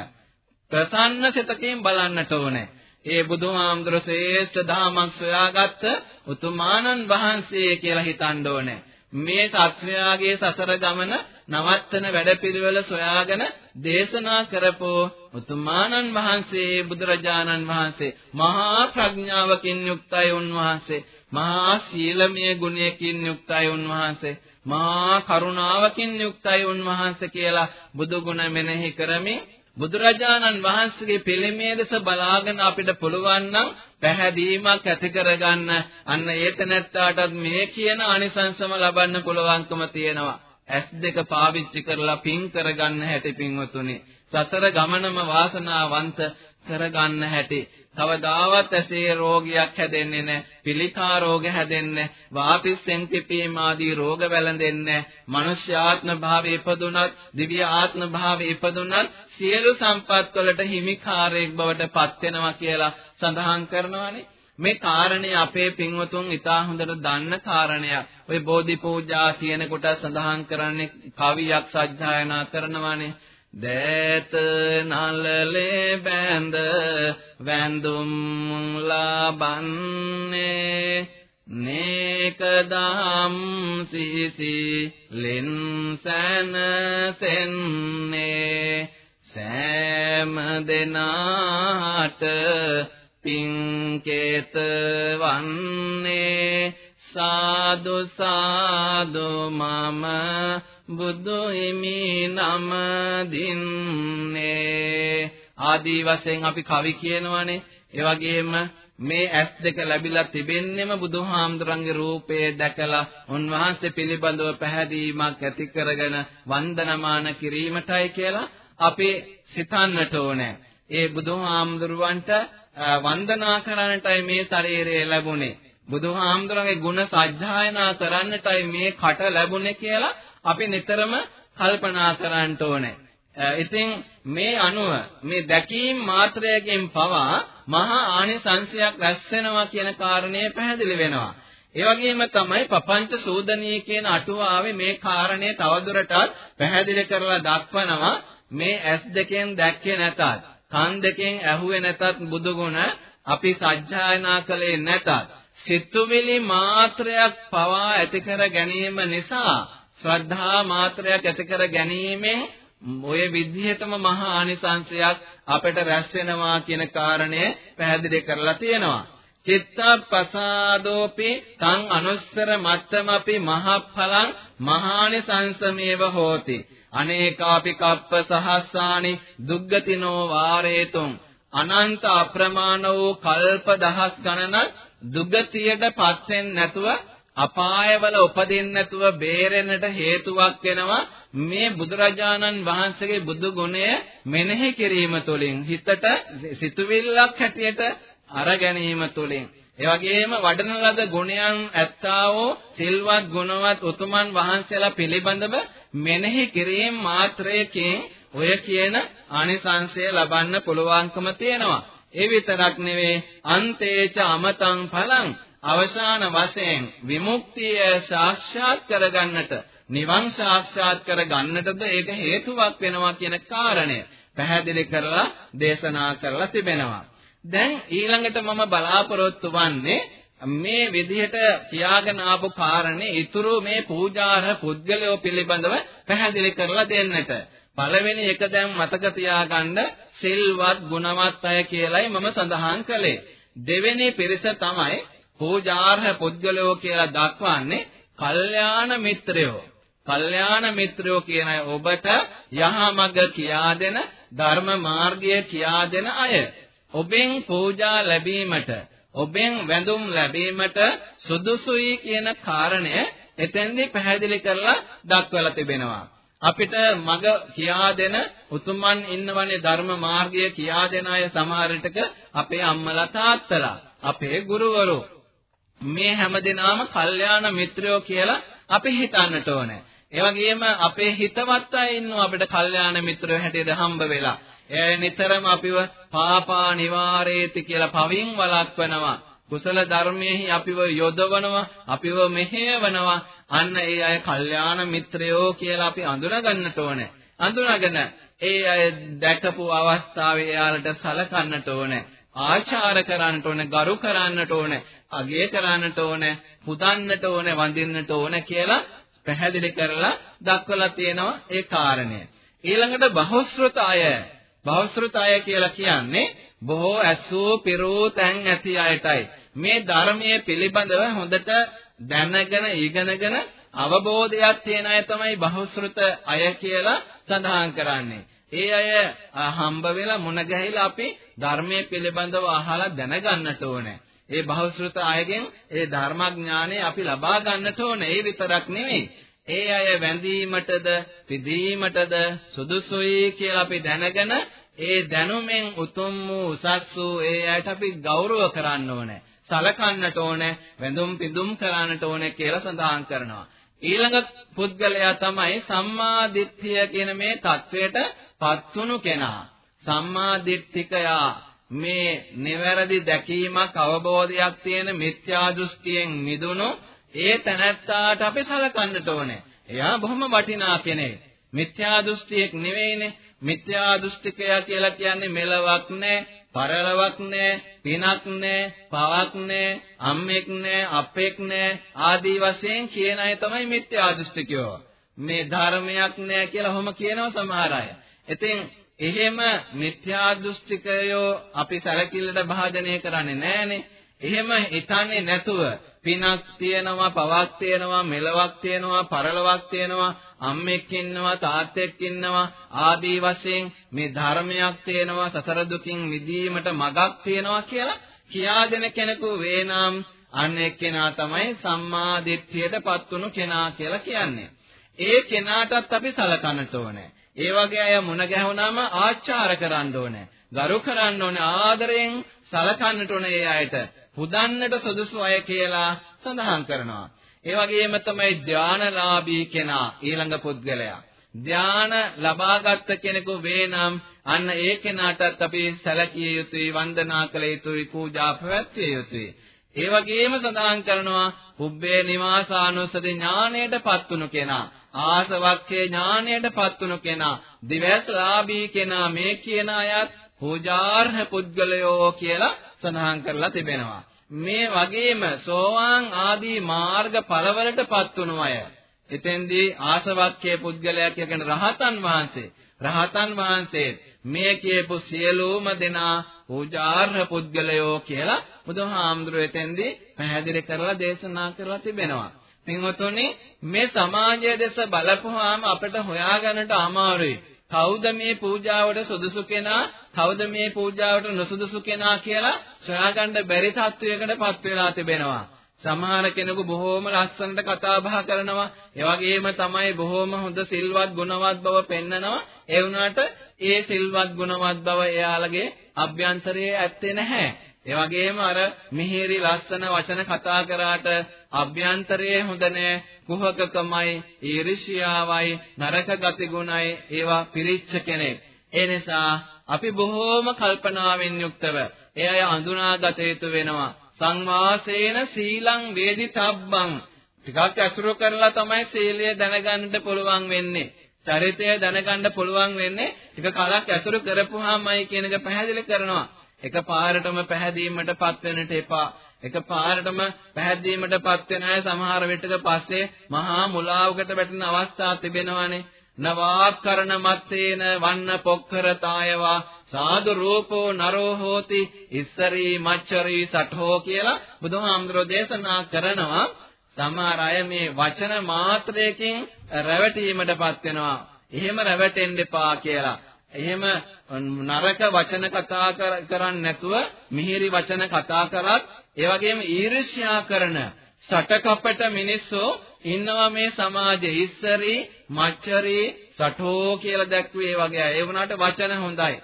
ප්‍රසන්න සිතකින් බලන්නට ඕනේ. ඒ බුදුහාමුදුර ශ්‍රේෂ්ඨ ධාමක් සොයාගත්ත උතුමාණන් වහන්සේ කියලා හිතන්න ඕනේ. මේ සත්‍යයාගේ සසර ගමන නවත්තන වැඩපිළිවෙල සොයාගෙන දේශනා කරපෝ උතුමාණන් වහන්සේ බුදුරජාණන් වහන්සේ මහා ප්‍රඥාවකින් යුක්තයි උන්වහන්සේ මහා සීලමය ගුණයකින් යුක්තයි උන්වහන්සේ මහා කරුණාවකින් යුක්තයි උන්වහන්සේ කියලා බුදු ගුණ මෙනෙහි කරමින් බුදුරජාණන් වහන්සේගේ පිළිමේ දෙස බලාගෙන අපිට පුළුවන් නම් පැහැදීමක් ඇති කරගන්න. අන්න ඒතනත්තාටත් මේ කියන අනිසංසම ලබන්න පුළුවන්කම තියෙනවා. ඇස් දෙක පාවිච්චි කරලා පින් කරගන්න හැටි පින්වතුනි. සතර ගමනම වාසනාවන්ත කරගන්න හැටි. කවදාවත් ඇසේ රෝගයක් හැදෙන්නේ නැහැ පිළිකා රෝග හැදෙන්නේ වාපිස්සෙන් කිපීම ආදී රෝග වැළඳෙන්නේ මනුෂ්‍ය ආත්ම භාවයේ ඉපදුනත් දිව්‍ය ආත්ම භාවයේ ඉපදුනත් සියලු සම්පත් වලට හිමිකාරයෙක් බවට පත් වෙනවා කියලා සඳහන් කරනවානේ මේ කාරණේ අපේ පින්වතුන් ඉතා හොඳට දන්න කාරණයක්. ওই බෝධි පූජා කියන කොට සඳහන් කරන්නේ කවියක් සජ්ජායනා කරනවානේ. දෑත නලලේ බැඳ වැඳුම් ලබන්නේ නේකදම් සිසි ලෙන්සන සෙන්නේ සෑම දෙනාට පින්කේත වන්නේ සාදු සාදු මම බුදු හිමි නම දින්නේ ආදී වශයෙන් අපි කවි කියනවනේ ඒ වගේම මේ ඇස් දෙක ලැබිලා තිබෙන්නෙම බුදුහාමුදුරන්ගේ රූපය දැකලා උන්වහන්සේ පිළිබඳව පැහැදීමක් ඇති කරගෙන වන්දනමාන කිරීමටයි කියලා අපි සිතන්නට ඕනේ. ඒ බුදුහාමුදුරුවන්ට වන්දනා කරන්නටයි මේ ශරීරය ලැබුණේ. බුදුහාමුදුරන්ගේ ගුණ සජ්ජායනා කරන්නටයි මේ කට ලැබුණේ කියලා අපි නිතරම කල්පනා කරන්න ඕනේ. ඉතින් මේ අනුව මේ දැකීම් මාත්‍රයෙන් පවා මහා ආනිසංශයක් රැස් වෙනවා කියන කාරණය පැහැදිලි වෙනවා. ඒ වගේම තමයි පపంచ සූදනී කියන අටුවාවේ මේ කාරණේ තවදුරටත් පැහැදිලි කරලා දක්වනවා මේ ඇස් දෙකෙන් දැක්කේ නැතත් කන් දෙකෙන් ඇහුවේ නැතත් බුදුගුණ අපි සජ්ජායනා කළේ නැතත් සිතුවිලි මාත්‍රයක් පවා ඇති කර ගැනීම නිසා ශ්‍රද්ධා මාත්‍රයක් ඇති කර ගැනීමෙන් ඔය විදිහටම මහා ආනිසංශයක් අපට රැස් වෙනවා කියන කාරණය පැහැදිලි කරලා තියෙනවා. චිත්තප්පසාදෝපි තං අනුස්සර මත්තමපි මහඵලං මහානිසංසමේව හෝති. අනේකාපි කප්ප සහස්සානි දුග්ගතිනෝ වාරේතුං අනන්ත අප්‍රමාණ වූ කල්ප දහස් ගණනක් දුගතියටපත් වෙන්නේ නැතුව අපායවල උපදින්න නැතුව බේරෙන්නට හේතුවක් වෙනවා මේ බුදුරජාණන් වහන්සේගේ බුදු ගුණය මෙනෙහි කිරීම තුළින් හිතට සිතුවිල්ලක් හැටියට අර ගැනීම තුළින් ඒ වගේම වඩන ලද ගුණයන් ඇත්තා වූ සිල්වත් ගුණවත් උතුමන් වහන්සේලා පිළිබඳව මෙනෙහි කිරීම මාත්‍රයකින් ඔය කියන ආනිසංසය ලබන්න පුළුවන්කම තියෙනවා. ඒ විතරක් නෙවෙයි අන්තේච අමතං ඵලං අවසාන වශයෙන් විමුක්තිය සාක්ෂාත් කරගන්නට නිවන් සාක්ෂාත් කරගන්නටද ඒක හේතුවක් වෙනවා කියන කාරණය පැහැදිලි කරලා දේශනා කරලා තිබෙනවා. දැන් ඊළඟට මම බලාපොරොත්තු වන්නේ මේ විදිහට කියාගෙන ආපු කාරණේ ඊතුරු මේ පූජාර්හ පුද්ගලයෝ පිළිබඳව පැහැදිලි කරලා දෙන්නට. පළවෙනි එක දැන් මතක තියාගන්න සිල්වත් ගුණවත් අය කියලයි මම සඳහන් කළේ. දෙවෙනි පිරිස තමයි පූජාර්හ පුද්ගලයෝ කියලා දක්වන්නේ කල්යාණ මිත්‍රයෝ. කල්යාණ මිත්‍රයෝ කියන අය ඔබට යහමඟ කියා දෙන ධර්ම මාර්ගය කියා දෙන අය. ඔබෙන් පූජා ලැබීමට ඔබෙන් වැඳුම් ලැබීමට සුදුසුයි කියන කාරණය එතෙන්දී පැහැදිලි කරලා දක්වලා තිබෙනවා. අපිට මග කියා දෙන උතුමන් ඉන්නවනේ ධර්ම මාර්ගය කියා දෙන අය සමහර විටක අපේ අම්මලා තාත්තලා අපේ ගුරුවරු මේ හැමදෙනාම කල්යාණ මිත්‍රයෝ කියලා අපි හිතන්නට ඕනේ. ඒ වගේම අපේ හිතවත් අය ඉන්නවා අපිට කල්යාණ මිත්‍රයෝ හැටියට හම්බ වෙලා. ඒ නිතරම අපිව පාපා නිවාරේති කියලා පවින් වළක්වනවා. කුසල ධර්මයේහි අපිව යොදවනවා, අපිව මෙහෙයවනවා. අන්න ඒ අය කල්යාණ මිත්‍රයෝ කියලා අපි අඳුනගන්නට ඕනේ. අඳුනගෙන ඒ අය දැකපු අවස්ථාවේ එයාලට සලකන්නට ඕනේ. ආචාර කරන්නට ඕනේ, ගරු කරන්නට ඕනේ, අගය කරන්නට ඕනේ, පුදන්නට ඕනේ, වඳින්නට ඕනේ කියලා පැහැදිලි කරලා දක්වලා තියෙනවා ඒ කාරණය. ඊළඟට බහුශ්‍රත අය බහුශ්‍රත අය කියලා කියන්නේ බොහෝ ඇසූ පිරූ තැන් ඇති අයටයි. මේ ධර්මයේ පිළිබඳව හොඳට දැනගෙන ඉගෙනගෙන අවබෝධයක් තියෙන අය තමයි බහුශ්‍රත අය කියලා සඳහන් කරන්නේ. ඒ අය හම්බ වෙලා මුණ ගැහිලා අපි ධර්මයේ පිළිබඳව අහලා දැනගන්නට ඕනේ. ඒ බහුශෘත අයගෙන් ඒ ධර්මඥානය අපි ලබා ගන්නට ඕනේ. ඒ විතරක් නෙමෙයි. ඒ අය වැඳීමටද, පිදීමටද සුදුසුයි කියලා අපි දැනගෙන ඒ දැනුමෙන් උතුම් වූ උසස් වූ ඒ අයට අපි ගෞරව කරන්න ඕනේ. සලකන්නට ඕනේ, වැඳුම් පිදුම් කරන්නට ඕනේ කියලා සඳහන් කරනවා. ඊළඟ පුද්ගලයා තමයි සම්මා දිට්ඨිය කියන මේ தത്വයට පත්තුණු කෙනා. සම්මා දිට්ඨිකයා මේ නිවැරදි දැකීමක් අවබෝධයක් තියෙන මිත්‍යා දෘෂ්ටියෙන් මිදුණු ඒ තැනැත්තාට අපි සලකන්නට ඕනේ. එයා බොහොම වටිනා කෙනෙක්. මිත්‍යා දෘෂ්ටියක් නෙවෙයිනේ. මිත්‍යා දෘෂ්ටිකයා කියලා කියන්නේ මෙලවක් නෑ, පරලවක් නෑ, පිනක් නෑ, පවක් නෑ, අම්මෙක් නෑ, අපෙක් නෑ ආදී වශයෙන් කියන අය තමයි මිත්‍යා දෘෂ්ටිකයෝ. මේ ධර්මයක් නෑ කියලා ඔහොම කියනවා සමහර අය. ඉතින් එහෙම මිත්‍යා දෘෂ්ටිකයෝ අපි සැලකිල්ලට භාජනය කරන්නේ නැහනේ. එහෙම හිතන්නේ නැතුව පිනක් තියෙනවා, පවක් තියෙනවා, මෙලවක් තියෙනවා, පරලොවක් තියෙනවා, අම්මෙක් ඉන්නවා, තාත්තෙක් ඉන්නවා ආදී වශයෙන් මේ ධර්මයක් තියෙනවා, සසර දුකින් මිදීමට මගක් තියෙනවා කියලා කියාදෙන කෙනෙකු වේනම් අන්න එක්කෙනා තමයි සම්මා දිට්ඨියටපත් වුණු කෙනා කියලා කියන්නේ. ඒ කෙනාටත් අපි සලකන්නට ඕනේ. ඒ වගේ අය මුණ ගැහුණාම ආචාර කරන්න ඕනේ. ගරු කරන්න ඕනේ. ආදරයෙන් සලකන්නට ඕනේ ඒ අයට. පුදන්නට සුදුසු අය කියලා සඳහන් කරනවා. ඒ වගේම තමයි ධානලාභී කෙනා ඊළඟ පුද්ගලයා. ධාන ලබාගත් කෙනෙකු වේනම් අන්න ඒ කෙනාටත් අපි සැලකිය යුතුයි වන්දනා කළ යුතුයි පූජා පැවැත්විය යුතුයි. ඒ වගේම සඳහන් කරනවා පුබ්බේ නිවාසානුස්සති ඥාණයටපත් වුණු කෙනා ආසවක්ඛේ ඥාණයටපත් වුණු කෙනා දිවස්ලාභී කෙනා මේ කියන අයත් පූජාර්හ පුද්ගලයෝ කියලා සඳහන් කරලා තිබෙනවා. මේ වගේම සෝවාන් ආදී මාර්ග ඵලවලටපත් වුණු අය. එතෙන්දී ආසවක්ඛේ පුද්ගලයා කියන රහතන් වහන්සේ රහතන් වහන්සේ මේ කියපු සියලුම දෙනා පූජාර්හ පුද්ගලයෝ කියලා බුදුහාමුදුරුවෝ එතෙන්දී පැහැදිලි කරලා දේශනා කරලා තිබෙනවා. පින්වතුනි මේ සමාජය දෙස බලපුවාම අපිට හොයාගන්නට අමාරුයි. කවුද මේ පූජාවට සුදුසු කෙනා කවුද මේ පූජාවට නොසුදුසු කෙනා කියලා සොයාගන්න බැරි තත්වයකටපත් වෙලා තිබෙනවා. සමහර කෙනෙකු බොහෝම ලස්සනට කතා බහ කරනවා. ඒ වගේම තමයි බොහෝම හොඳ සිල්වත් ගුණවත් බව පෙන්නනවා. ඒ වුණාට ඒ සිල්වත් ගුණවත් බව එයාලගේ අභ්‍යන්තරයේ ඇත්තේ නැහැ. ඒ වගේම අර මිහිරි ලස්සන වචන කතා කරාට අභ්‍යන්තරයේ හොඳ නැහැ. කුහකකමයි, ඊර්ෂ්‍යාවයි, නරක ගති ගුණයි ඒවා පිරිච්ච කෙනෙක්. ඒ නිසා අපි බොහෝම කල්පනාවෙන් යුක්තව ඒ අය අඳුනාගත යුතු වෙනවා. සංවාසේන සීලං වේදිතබ්බං ටිකක් ඇසුරු කරලා තමයි සීලය දැනගන්නට පුළුවන් වෙන්නේ. චරිතය දැනගන්න පුළුවන් වෙන්නේ ටික කලක් ඇසුරු කරපුවාමයි කියන එක පැහැදිලි කරනවා. එක පාරටම පැහැදීමටපත් වෙන්නට එපා. එක පාරටම පැහැදීමටපත් වෙන අය සමහර විටක පස්සේ මහා මුලාවකට වැටෙන අවස්ථා තිබෙනවානේ. නවාකරණ මත්තේන වන්න පොක්කරතායවා සාදු රූපෝ නරෝ හෝති ඉස්සරි මච්චරි සඨෝ කියලා බුදුහාමුදුරෝ දේශනා කරනවා සමහර අය මේ වචන මාත්‍රයකින් රැවටීමටපත් වෙනවා. එහෙම රැවටෙන්න එපා කියලා. එහෙම නරක වචන කතා කරන්නේ නැතුව මිහිරි වචන කතා කරත් ඒ වගේම ඊර්ෂ්‍යා කරන සටකපට මිනිස්සු ඉන්නවා මේ සමාජයේ. ඉස්සරි මච්චරි සටෝ කියලා දැක්වේ වගේ ඒ වුණාට වචන හොඳයි.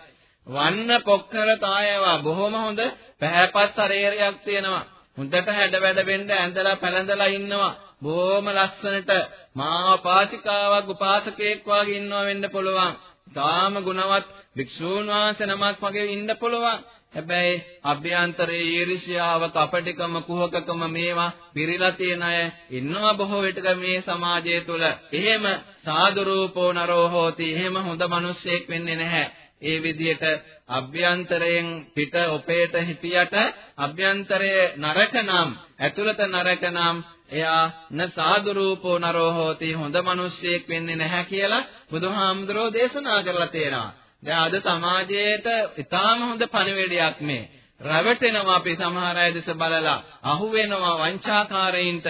වන්න පොක්කර තායවා බොහොම හොඳ පැහැපත් ශරීරයක් තියෙනවා. හොඳට හැඩ වැඩ වෙන්න ඇඳලා පැලඳලා ඉන්නවා. බොහොම ලස්සනට. මා පාචිකාවක් උපාසකෙක් වගේ ඉන්නවා වෙන්න පුළුවන්. තාම ගුණවත් භික්ෂූන් වහන්සේ නමක් වගේ ඉන්න පුළුවන්. හැබැයි අභ්‍යන්තරයේ ඊර්ෂ්‍යාව, කපටිකම, කුහකකම මේවා පිරීලා තියෙන අය ඉන්නවා බොහෝ විටක මේ සමාජය තුළ. එහෙම සාදු රූපෝ නරෝ හෝති. එහෙම හොඳ මිනිස්සෙක් වෙන්නේ නැහැ. ඒ විදිහට අභ්‍යන්තරයෙන් පිට ඔපේට හිටියට අභ්‍යන්තරයේ නරක නම් ඇතුළත නරක නම් එයා න සාදු රූපෝ නරෝ හෝති හොඳ මිනිස්සෙක් වෙන්නේ නැහැ කියලා බුදුහාමුදුරෝ දේශනා කරලා තියෙනවා. දැන් අද සමාජයේට ඊටාම හොඳ පණිවිඩයක් මේ. රැවටෙනවා අපි සමහර අය දෙස බලලා අහු වෙනවා වංචාකාරයින්ට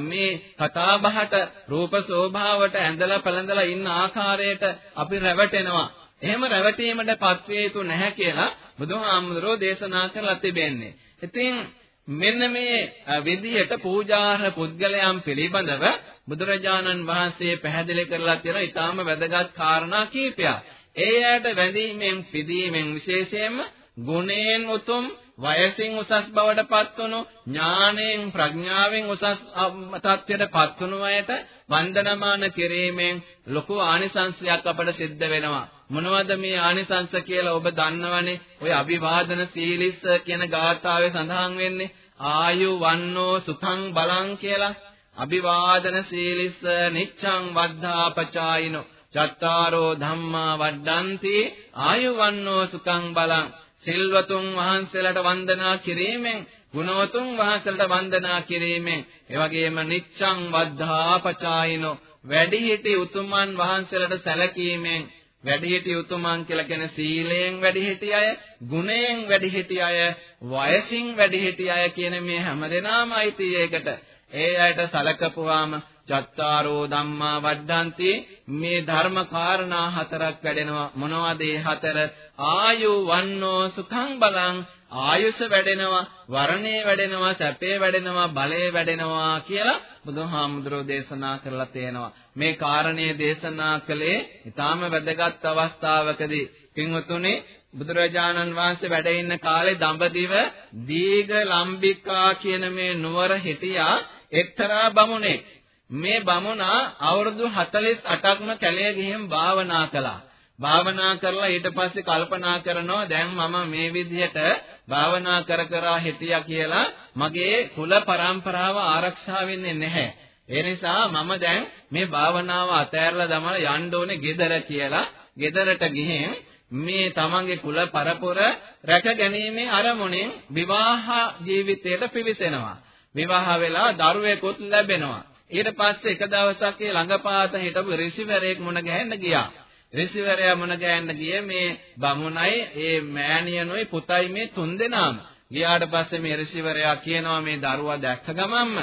මේ කතා බහට රූප ස්වභාවට ඇඳලා පළඳලා ඉන්න ආකාරයට අපි රැවටෙනවා. එහෙම රැවටීමටපත් වේ යුතු නැහැ කියලා බුදුහාමුදුරෝ දේශනා කරලා තිබෙන්නේ. ඉතින් මෙන්න මේ විදිහට පූජාර්හ පුද්ගලයන් පිළිබඳව බුදුරජාණන් වහන්සේ පැහැදිලි කරලා තියෙන ඊටාම වැදගත් කාරණා කීපයක්. ඒ ඇයට වැඳීමෙන් පිදීමෙන් විශේෂයෙන්ම ගුණයෙන් උතුම් වයසින් උසස් බවට පත්වනු ඥාණයෙන් ප්‍රඥාවෙන් උසස් තත්ත්වයට පත්වනු අයට වන්දනමාන කිරීමෙන් ලොකු ආනිසංසයක් අපට සිද්ධ වෙනවා මොනවද මේ ආනිසංස කියලා ඔබ දන්නවනේ? ඔය අභිවාදන සීලිස්ස කියන ගාථාවේ සඳහන් වෙන්නේ ආයු වන්නෝ සුඛං බලං කියලා. අභිවාදන සීලිස්ස නිච්ඡං වද්ධාපචායිනෝ. චත්තාරෝ ධම්මා වඩ්ඩಂತಿ ආයුවන්නෝ සුඛං බලං. සිල්වතුන් වහන්සේලාට වන්දනා කිරීමෙන් ගුණවතුන් වහන්සේලාට වන්දනා කිරීමෙන්. එවැගේම නිච්ඡං වද්ධාපචායිනෝ. වැඩිහිටි උතුමන් වහන්සේලාට සැලකීමෙන් වැඩිහිටි උතුමන් කියලා කියන සීලයෙන් වැඩිහිටි අය, ගුණයෙන් වැඩිහිටි අය, වයසින් වැඩිහිටි අය කියන මේ හැමදෙනාම අයිති ඒකට. ඒ අයට සලකපුවාම චත්තාරෝ ධම්මා වඩ්ඩಂತಿ මේ ධර්ම කාරණා හතරක් වැඩෙනවා. මොනවද ඒ හතර? ආයු වන්නෝ සුඛං බලං ආයුෂ වැඩෙනවා වර්ණේ වැඩෙනවා සැපේ වැඩෙනවා බලේ වැඩෙනවා කියලා බුදුහාමුදුරෝ දේශනා කරලා තියෙනවා මේ කාරණේ දේශනා කළේ ඊටාම වැදගත් අවස්ථාවකදී පින්වතුනි බුදුරජාණන් වහන්සේ වැඩ ඉන්න කාලේ දඹදිව දීඝ ලම්බිකා කියන මේ නුවර හිටියා එක්තරා බමුණෙක්. මේ බමුණා අවුරුදු 48ක්ම කැලේ ගිහින් භාවනා කළා. භාවනා කරලා ඊට පස්සේ කල්පනා කරනවා දැන් මම මේ විදිහට භාවනා කර කර හිටියා කියලා මගේ කුල પરම්පරාව ආරක්ෂා වෙන්නේ නැහැ. ඒ නිසා මම දැන් මේ භාවනාව අතෑරලා දමලා යන්න ඕනේ ගෙදර කියලා ගෙදරට ගිහින් මේ තමන්ගේ කුල පරපුර රැක ගැනීමේ අරමුණෙන් විවාහ ජීවිතයට පිවිසෙනවා. විවාහ වෙලා දරුවෙකුත් ලැබෙනවා. ඊට පස්සේ එක දවසක් ඒ ළඟපාත හිටපු ඍෂිවරයෙක් මුණ ගැහෙන්න ගියා. ඍෂිවරයා මුණ ගැහෙන්න ගියේ මේ බමුණයි ඒ මෑණියනොයි පුතයි මේ තුන්දෙනාම. ගියාට පස්සේ මේ ඍෂිවරයා කියනවා මේ දරුවා දැක්ක ගමන්ම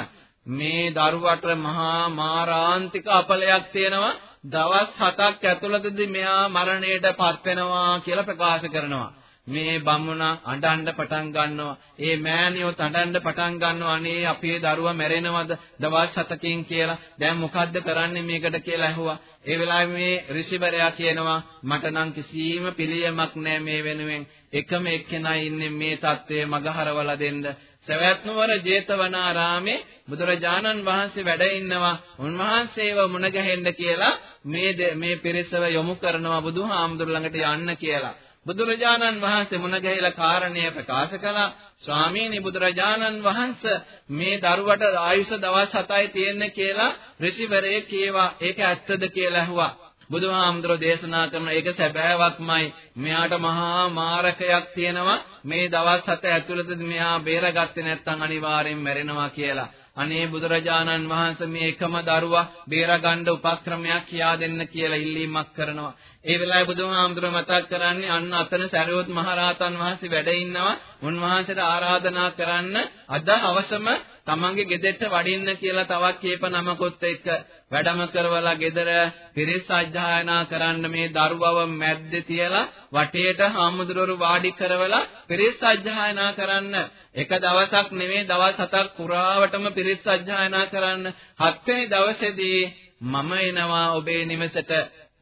මේ දරුවට මහා මාරාන්තික අපලයක් තියෙනවා දවස් 7ක් ඇතුළතදී මෙයා මරණයට පත් වෙනවා කියලා ප්‍රකාශ කරනවා මේ බමුණා අඬන්න පටන් ගන්නවා. ඒ මෑණියෝ අඬන්න පටන් ගන්නවා. අනේ අපේ දරුවා මැරෙනවද දවස් 7කින් කියලා. දැන් මොකද්ද කරන්නේ මේකට කියලා ඇහුවා. ඒ වෙලාවේ මේ ඍෂිවරයා කියනවා මට නම් කිසිම පිළියමක් නැහැ මේ වෙනුවෙන්. එකම එක්කෙනා ඉන්නේ මේ தත්ත්වයේ මගහරවලා දෙන්න. සවැත් නුවර ජේතවනාරාමේ බුදුරජාණන් වහන්සේ වැඩ ඉන්නවා. උන්වහන්සේව මුණ ගැහෙන්න කියලා මේ මේ පිරිසව යොමු කරනවා බුදුහාමුදුර ළඟට යන්න කියලා. බුදුරජාණන් වහන්සේ මුණ ගැහිලා කාරණය ප්‍රකාශ කළා. ස්වාමීනි බුදුරජාණන් වහන්සේ මේ දරුවට ආයුෂ දවස් 7යි තියෙන්නේ කියලා ඍෂිවරේ කීවා ඒක ඇත්තද කියලා ඇහුවා. බුදුහාමුදුරෝ දේශනා කරන ඒක සැබෑවක්මයි මෙයාට මහා මාරකයක් තියෙනවා. මේ දවස් 7 ඇතුළතදී මෙයා බේරගත්තේ නැත්නම් අනිවාර්යෙන් මැරෙනවා කියලා. අනේ බුදුරජාණන් වහන්සේ මේ එකම දරුවා බේරගන්න උපක්‍රමයක් කියා දෙන්න කියලා ඉල්ලීමක් කරනවා. ඒ වෙලාවේ බුදුහාමුදුරුවෝ මතක් කරන්නේ අන්න අතන සරියොත් මහරහතන් වහන්සේ වැඩ ඉන්නවා. උන්වහන්සේට ආරාධනා කරන්න අද හවසම තමන්ගේ ගෙදරට වඩින්න කියලා තවත් කීප නමකොත් එක්ක වැඩම කරවලා ගෙදර පිරිස් අධ්‍යයනා කරන්න මේ දරුවව මැද්දේ තියලා වටේට හාමුදුරුවෝ වාඩි කරවලා පිරිස් අධ්‍යයනා කරන්න. එක දවසක් නෙවෙයි දවස් හතක් පුරාවටම පිරිස් අධ්‍යයනා කරන්න. හත්වෙනි දවසේදී මම එනවා ඔබේ නිවසට.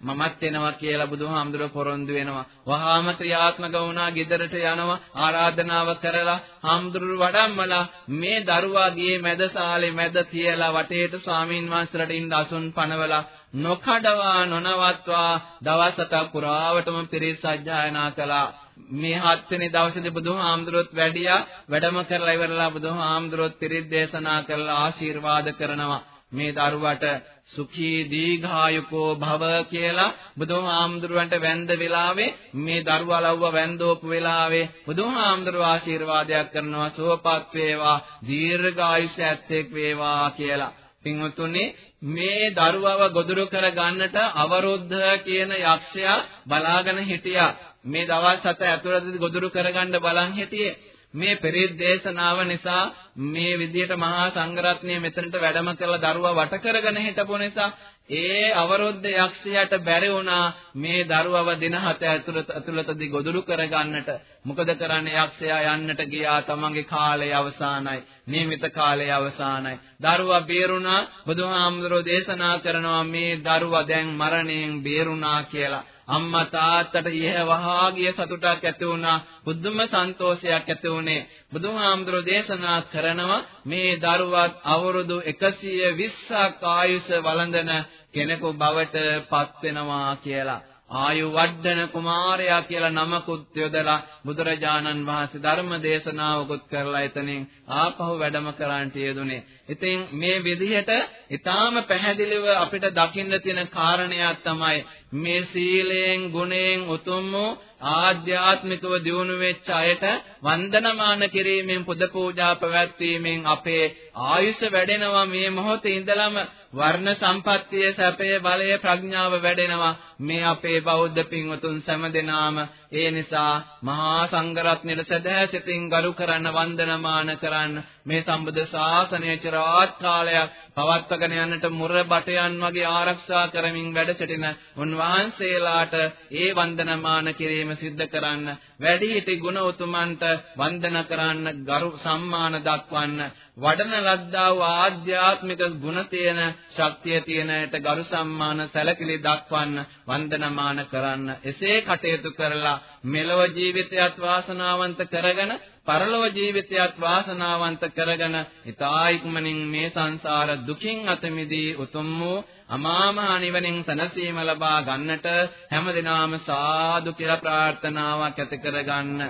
මමත් එනවා කියලා බුදුහාමුදුරුවෝ පොරොන්දු වෙනවා. වහාම ක්‍රියාත්මක වුණා ගෙදරට යනවා ආරාධනාව කරලා හාමුදුරුවෝ වඩම්මලා මේ දරුවා ගියේ මැදසාලේ මැද තියලා වටේට ස්වාමින් වහන්සේලාට ඉන්න අසුන් පනවලා නොකඩවා නොනවත්වා දවසට පුරාවටම පිරිස් සජ්ජායනා කළා. මේ හත්වෙනි දවසේදී බුදුහාමුදුරුවොත් වැඩියා වැඩම කරලා ඉවරලා බුදුහාමුදුරුවොත් පිරිත් දේශනා කරලා ආශිර්වාද කරනවා. මේ දරුවට සුඛී දීඝායුකෝ භව කියලා බුදුහාමුදුරුවන්ට වැඳ වෙලාවේ මේ දරුවා ලව්ව වැඳෝපු වෙලාවේ බුදුහාමුදුරුව ආශිර්වාදයක් කරනවා සුවපත් වේවා දීර්ඝායුෂ ඇත්තෙක් වේවා කියලා. පින්වතුනි මේ දරුවව ගොදුරු කර ගන්නට අවරුද්ධ කියන යක්ෂයා බලාගෙන හිටියා. මේ දවස් හත ඇතුළතදී ගොදුරු කරගන්න බලන් හිටියේ. මේ පෙරේත් දේශනාව නිසා මේ විදියට මහා සංඝරත්නය මෙතනට වැඩම කරලා දරුවා වට කරගෙන හිටපු නිසා ඒ අවරොද්ද යක්ෂයාට බැරි වුණා මේ දරුවව දින හත ඇතුළත ඇතුළතදී ගොදුරු කරගන්නට. මොකද කරන්නේ? යක්ෂයා යන්නට ගියා තමන්ගේ කාලය අවසానයි. නියමිත කාලය අවසానයි. දරුවා බේරුණා. බුදුහාමුදුරෝ දේශනා කරනවා මේ දරුවා දැන් මරණයෙන් බේරුණා කියලා. අම්මා තාත්තට ඉහවහා ගිය සතුටක් ඇති වුණා. බුදුම සන්තෝෂයක් ඇති වුණේ. බුදුහාමුදුරෝ දේශනා කරනවා මේ දරුවත් අවුරුදු 120ක් ආයුෂ වළඳන කෙනෙකු බවට පත් වෙනවා කියලා. ආයු වර්ධන කුමාරයා කියලා නමකුත් යොදලා බුදුරජාණන් වහන්සේ ධර්ම දේශනාවකුත් කරලා එතනින් ආපහු වැඩම කරන්නට යෙදුනේ. ඉතින් මේ විදිහට ඊටාම පැහැදිලිව අපිට දකින්න තියෙන කාරණයක් තමයි මේ සීලයෙන් ගුණයෙන් උතුම් වූ ආධ්‍යාත්මිකව දියුණු වෙච්ච අයට වන්දනමාන කිරීමෙන් පුද පූජා පැවැත්වීමෙන් අපේ ආයුෂ වැඩෙනවා. මේ මොහොතේ ඉඳලම වර්ණ සම්පත්තිය සැපය බලය ප්‍රඥාව වැඩෙනවා. මේ අපේ බෞද්ධ පින්වතුන් සෑම ඒ නිසා මහා සංඝරත්නයේ සදහැසිතින් ගරු කරන්න වන්දනමාන කරන්න මේ සම්බුද්ධ ශාසනය චිරාත් කාලයක් පවත්වාගෙන යන්නට මුර බටයන් වගේ ආරක්ෂා කරමින් වැඩ සිටින උන්වහන්සේලාට ඒ වන්දනමාන කිරීම සිද්ධ කරන්න වැඩිහිටි ගුණ උතුමන්ට වන්දන කරන්න ගරු සම්මාන දක්වන්න වඩන ලද්දා වූ ආධ්‍යාත්මික ගුණ තියෙන ශක්තිය තියෙනට ගරු සම්මාන සැලකිලි දක්වන්න වන්දනමාන කරන්න එසේ කටයුතු කරලා මෙලොව ජීවිතයත් වාසනාවන්ත කරගෙන පරලොව ජීවිතයත් වාසනාවන්ත කරගෙන ඊතා ඉක්මනින් මේ සංසාර දුකින් අත මිදී උතුම් වූ අමා මහ නිවනින් සැනසීම ලබා ගන්නට හැමදිනම සාදු කියලා ප්‍රාර්ථනාවක් ඇති කරගන්න.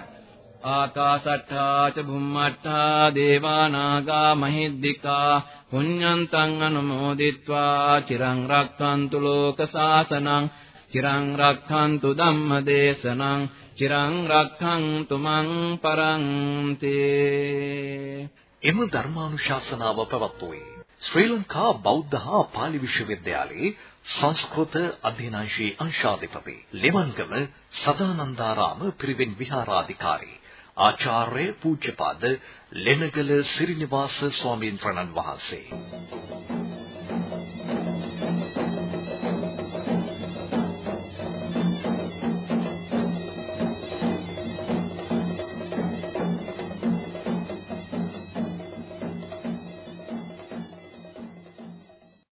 ආකාසට්ඨා ච බුම්මට්ඨා දේවා නාග මහිද්దికා පුඤ්ඤන්තං අනුමෝදිත්වා. චිරං රක්ඛන්තු ලෝක සාසනං චිරං රක්ඛන්තු ධම්ම දේශනං චිරං රක්ඛන්තු මං පරන්ති. එම ධර්මානුශාසනාව පවත්වුවේ ශ්‍රී ලංකා බෞද්ධ හා පාලි විශ්වවිද්‍යාලයේ සංස්කෘත අධ්‍යනාංශයේ අංශාධිපති ලෙවන්ගම සදානන්දාරාම පිරිවෙන් විහාරාධිකාරී ආචාර්ය පූජ්‍යපාද ලෙනගල සිරිනිවාස ස්වාමීන් වහන්සේ.